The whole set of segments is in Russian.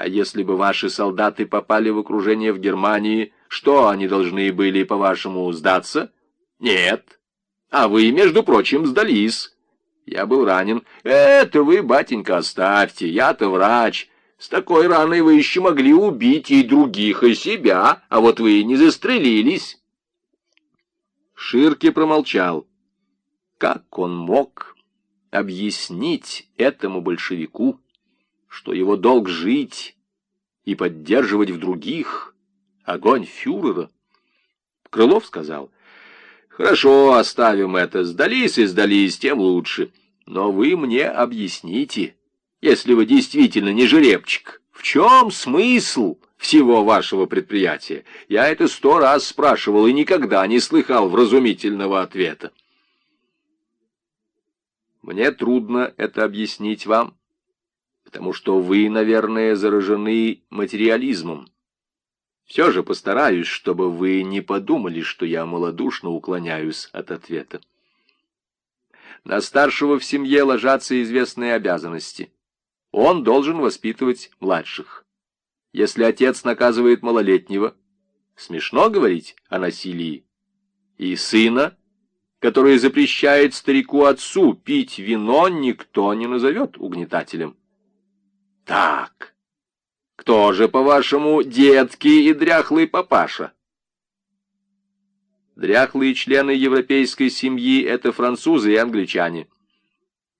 А если бы ваши солдаты попали в окружение в Германии, что они должны были, по-вашему, сдаться? Нет. А вы, между прочим, сдались. Я был ранен. Это вы, батенька, оставьте, я-то врач. С такой раной вы еще могли убить и других, и себя, а вот вы не застрелились. Ширки промолчал. Как он мог объяснить этому большевику, что его долг жить и поддерживать в других огонь фюрера? Крылов сказал, «Хорошо, оставим это, сдались и сдались, тем лучше. Но вы мне объясните, если вы действительно не жеребчик, в чем смысл всего вашего предприятия? Я это сто раз спрашивал и никогда не слыхал вразумительного ответа. Мне трудно это объяснить вам, потому что вы, наверное, заражены материализмом. Все же постараюсь, чтобы вы не подумали, что я малодушно уклоняюсь от ответа. На старшего в семье ложатся известные обязанности. Он должен воспитывать младших. Если отец наказывает малолетнего, смешно говорить о насилии. И сына который запрещает старику-отцу пить вино, никто не назовет угнетателем. Так, кто же, по-вашему, детки и дряхлый папаша? Дряхлые члены европейской семьи — это французы и англичане.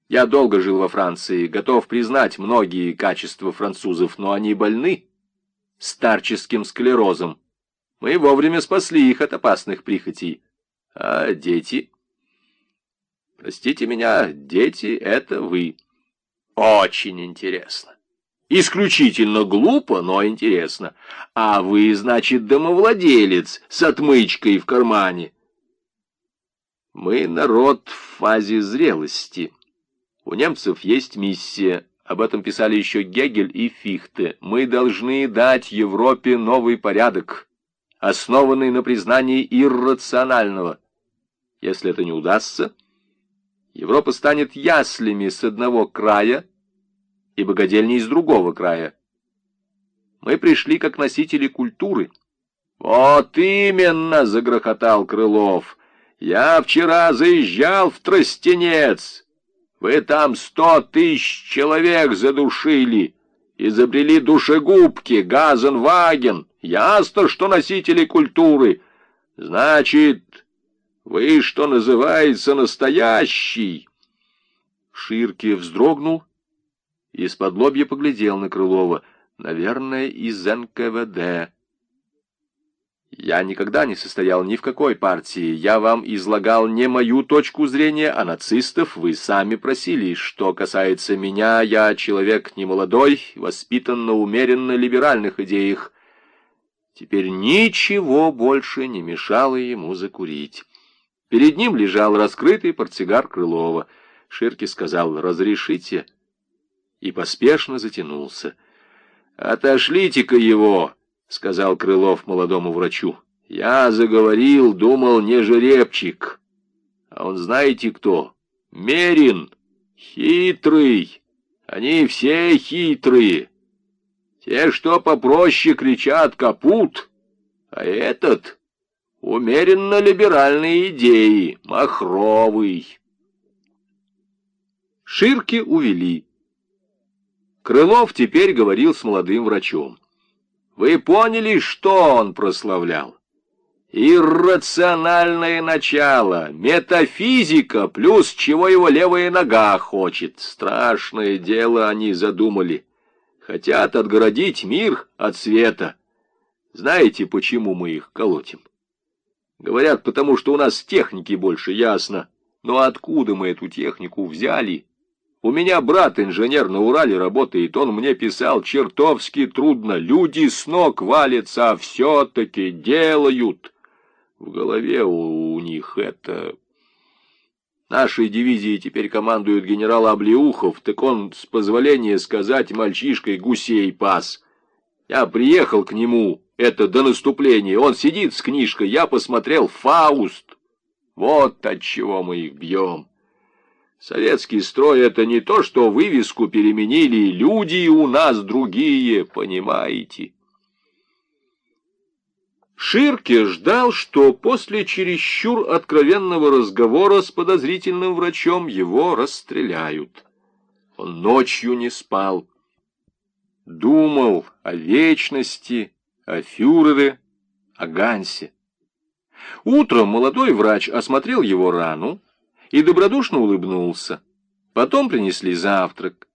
Я долго жил во Франции, готов признать многие качества французов, но они больны старческим склерозом. Мы вовремя спасли их от опасных прихотей. А дети? Простите меня, дети — это вы. Очень интересно. Исключительно глупо, но интересно. А вы, значит, домовладелец с отмычкой в кармане. Мы народ в фазе зрелости. У немцев есть миссия. Об этом писали еще Гегель и Фихте. Мы должны дать Европе новый порядок основанный на признании иррационального. Если это не удастся, Европа станет яслями с одного края и богадельней с другого края. Мы пришли как носители культуры. «Вот именно!» — загрохотал Крылов. «Я вчера заезжал в Тростенец. Вы там сто тысяч человек задушили, изобрели душегубки, газенваген». Ясно, что носители культуры. Значит, вы, что называется, настоящий. Ширки вздрогнул из-под лобья поглядел на Крылова. Наверное, из НКВД. Я никогда не состоял ни в какой партии. Я вам излагал не мою точку зрения, а нацистов. Вы сами просили. Что касается меня, я человек немолодой, воспитан на умеренно либеральных идеях. Теперь ничего больше не мешало ему закурить. Перед ним лежал раскрытый портсигар Крылова. Ширки сказал «Разрешите?» И поспешно затянулся. «Отошлите-ка его!» — сказал Крылов молодому врачу. «Я заговорил, думал, не жеребчик. А он знаете кто? Мерин! Хитрый! Они все хитрые!» Те, что попроще, кричат «капут», а этот — умеренно либеральные идеи, махровый. Ширки увели. Крылов теперь говорил с молодым врачом. Вы поняли, что он прославлял? Иррациональное начало, метафизика, плюс чего его левая нога хочет. Страшное дело они задумали. Хотят отгородить мир от света. Знаете, почему мы их колотим? Говорят, потому что у нас техники больше, ясно. Но откуда мы эту технику взяли? У меня брат инженер на Урале работает, он мне писал, чертовски трудно, люди с ног валятся, а все-таки делают. В голове у, у них это Нашей дивизией теперь командует генерал Облеухов, так он, с позволения сказать, мальчишкой гусей пас. Я приехал к нему, это до наступления, он сидит с книжкой, я посмотрел «Фауст». Вот от чего мы их бьем. Советский строй — это не то, что вывеску переменили, люди у нас другие, понимаете? Ширке ждал, что после чересчур откровенного разговора с подозрительным врачом его расстреляют. Он ночью не спал. Думал о вечности, о фюрере, о Гансе. Утром молодой врач осмотрел его рану и добродушно улыбнулся. Потом принесли завтрак.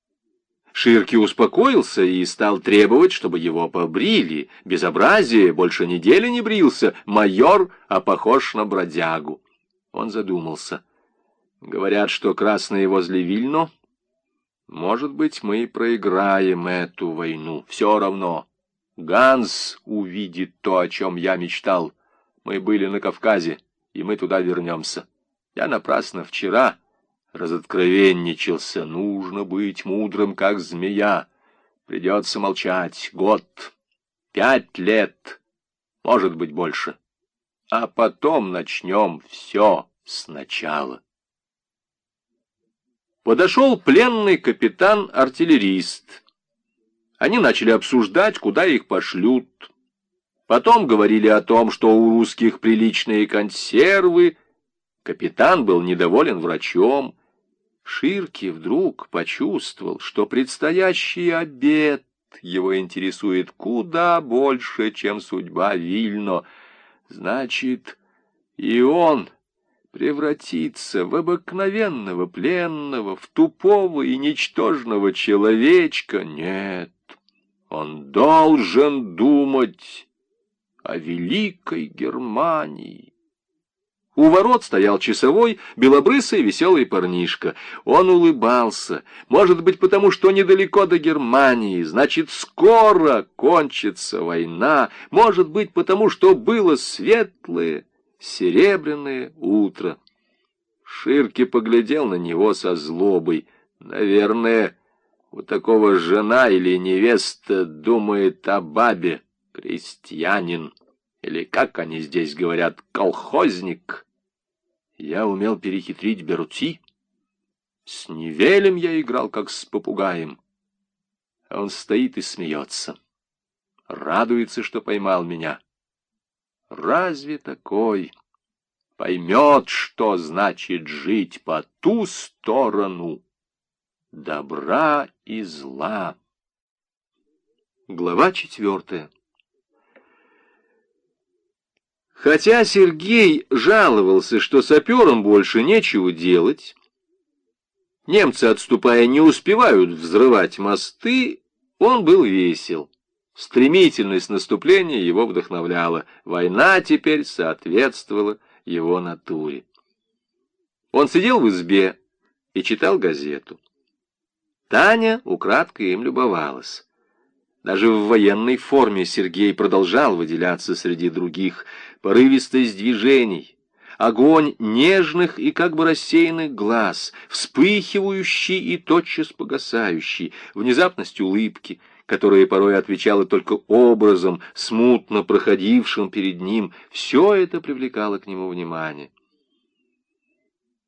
Ширки успокоился и стал требовать, чтобы его побрили. Безобразие, больше недели не брился. Майор, а похож на бродягу. Он задумался. Говорят, что красные возле Вильно. Может быть, мы проиграем эту войну. Все равно. Ганс увидит то, о чем я мечтал. Мы были на Кавказе, и мы туда вернемся. Я напрасно вчера разоткровенничался. Нужно быть мудрым, как змея. Придется молчать. Год, пять лет, может быть, больше. А потом начнем все сначала. Подошел пленный капитан-артиллерист. Они начали обсуждать, куда их пошлют. Потом говорили о том, что у русских приличные консервы. Капитан был недоволен врачом. Ширки вдруг почувствовал, что предстоящий обед его интересует куда больше, чем судьба Вильно. Значит, и он превратится в обыкновенного пленного, в тупого и ничтожного человечка. Нет, он должен думать о великой Германии. У ворот стоял часовой, белобрысый веселый парнишка. Он улыбался, может быть, потому что недалеко до Германии, значит, скоро кончится война, может быть, потому что было светлое, серебряное утро. Ширки поглядел на него со злобой. Наверное, у такого жена или невеста думает о бабе, крестьянин, или, как они здесь говорят, колхозник. Я умел перехитрить Берути. С Невелем я играл, как с попугаем. Он стоит и смеется. Радуется, что поймал меня. Разве такой поймет, что значит жить по ту сторону добра и зла? Глава четвертая Хотя Сергей жаловался, что саперам больше нечего делать, немцы, отступая, не успевают взрывать мосты, он был весел. Стремительность наступления его вдохновляла. Война теперь соответствовала его натуре. Он сидел в избе и читал газету. Таня украдкой им любовалась. Даже в военной форме Сергей продолжал выделяться среди других. Порывистость движений, огонь нежных и как бы рассеянных глаз, вспыхивающий и тотчас погасающий, внезапность улыбки, которая порой отвечала только образом, смутно проходившим перед ним, все это привлекало к нему внимание.